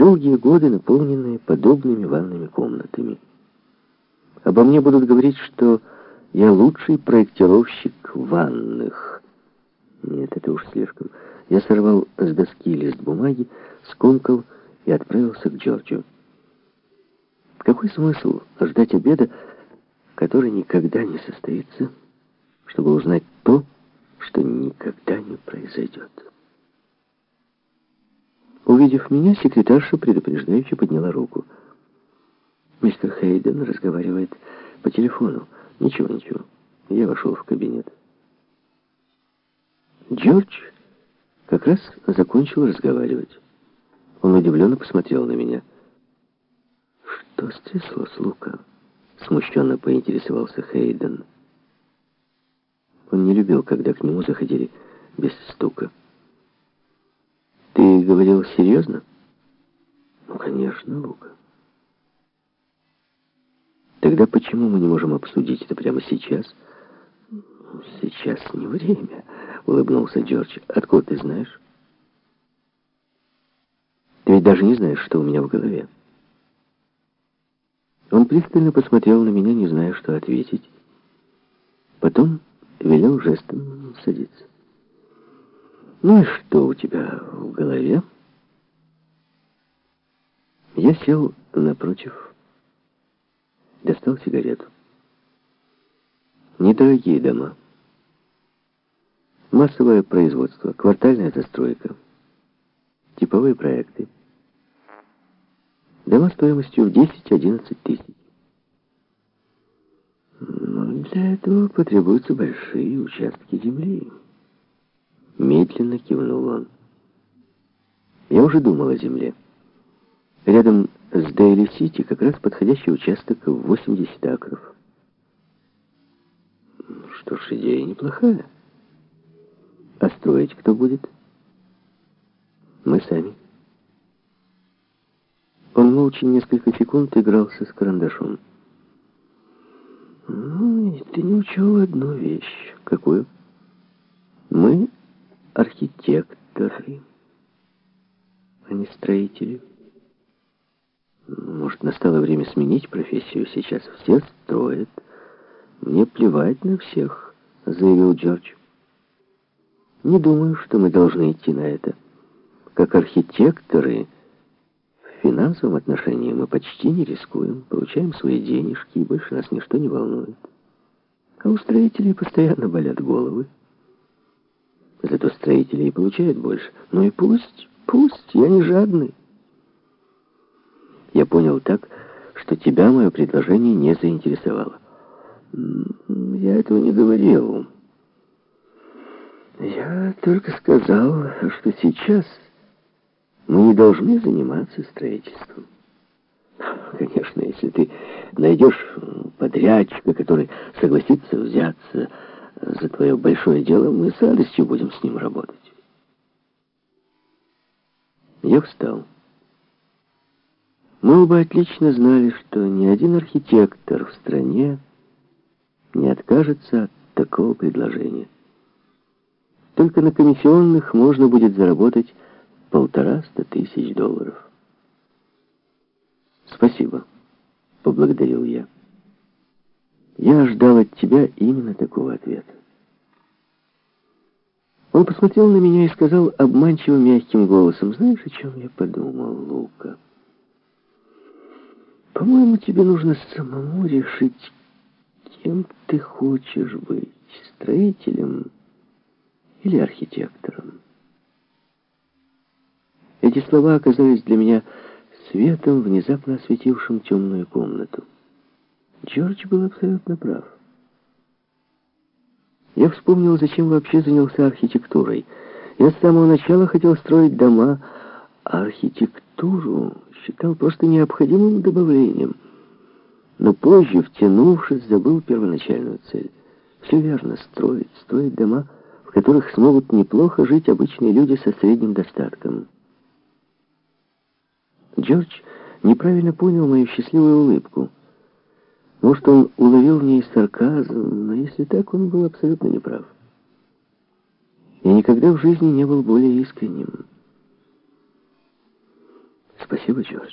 Долгие годы, наполненные подобными ванными комнатами. Обо мне будут говорить, что я лучший проектировщик ванных. Нет, это уж слишком. Я сорвал с доски лист бумаги, скомкал и отправился к Джорджу. Какой смысл ждать обеда, который никогда не состоится, чтобы узнать то, что никогда не произойдет? Увидев меня, секретарша предупреждающе подняла руку. Мистер Хейден разговаривает по телефону. Ничего, ничего. Я вошел в кабинет. Джордж как раз закончил разговаривать. Он удивленно посмотрел на меня. «Что стряслось, Лука?» Смущенно поинтересовался Хейден. Он не любил, когда к нему заходили без стука. «Ты говорил серьезно?» «Ну, конечно, Лука». «Тогда почему мы не можем обсудить это прямо сейчас?» «Сейчас не время», — улыбнулся Джордж. «Откуда ты знаешь?» «Ты ведь даже не знаешь, что у меня в голове». Он пристально посмотрел на меня, не зная, что ответить. Потом велел жестом садиться. «Ну и что у тебя в голове?» Я сел напротив, достал сигарету. Недорогие дома. Массовое производство, квартальная застройка, типовые проекты. Дома стоимостью в 10-11 тысяч. Но для этого потребуются большие участки земли. Медленно кивнул он. Я уже думал о земле. Рядом с Дейли-Сити как раз подходящий участок в 80 акров. Что ж, идея неплохая. А строить кто будет? Мы сами. Он молча несколько секунд игрался с карандашом. Ну, ты не учел одну вещь. Какую? Мы архитекторы, а не строители. Может, настало время сменить профессию. Сейчас все строят. Мне плевать на всех, заявил Джордж. Не думаю, что мы должны идти на это. Как архитекторы, в финансовом отношении мы почти не рискуем, получаем свои денежки, и больше нас ничто не волнует. А у строителей постоянно болят головы. Зато строители и получают больше. Ну и пусть, пусть, я не жадный. Я понял так, что тебя мое предложение не заинтересовало. Я этого не говорил. Я только сказал, что сейчас мы не должны заниматься строительством. Конечно, если ты найдешь подрядчика, который согласится взяться за твое большое дело, мы с радостью будем с ним работать. Я встал. Мы оба отлично знали, что ни один архитектор в стране не откажется от такого предложения. Только на комиссионных можно будет заработать полтораста тысяч долларов. «Спасибо», — поблагодарил я. Я ждал от тебя именно такого ответа. Он посмотрел на меня и сказал обманчиво мягким голосом, «Знаешь, о чем я подумал, Лука? По-моему, тебе нужно самому решить, кем ты хочешь быть, строителем или архитектором». Эти слова оказались для меня светом, внезапно осветившим темную комнату. Джордж был абсолютно прав. Я вспомнил, зачем вообще занялся архитектурой. Я с самого начала хотел строить дома, а архитектуру считал просто необходимым добавлением. Но позже, втянувшись, забыл первоначальную цель. Все верно, строить, строить дома, в которых смогут неплохо жить обычные люди со средним достатком. Джордж неправильно понял мою счастливую улыбку. Может, он уловил в ней сарказм, но если так, он был абсолютно неправ. Я никогда в жизни не был более искренним. Спасибо, Джордж.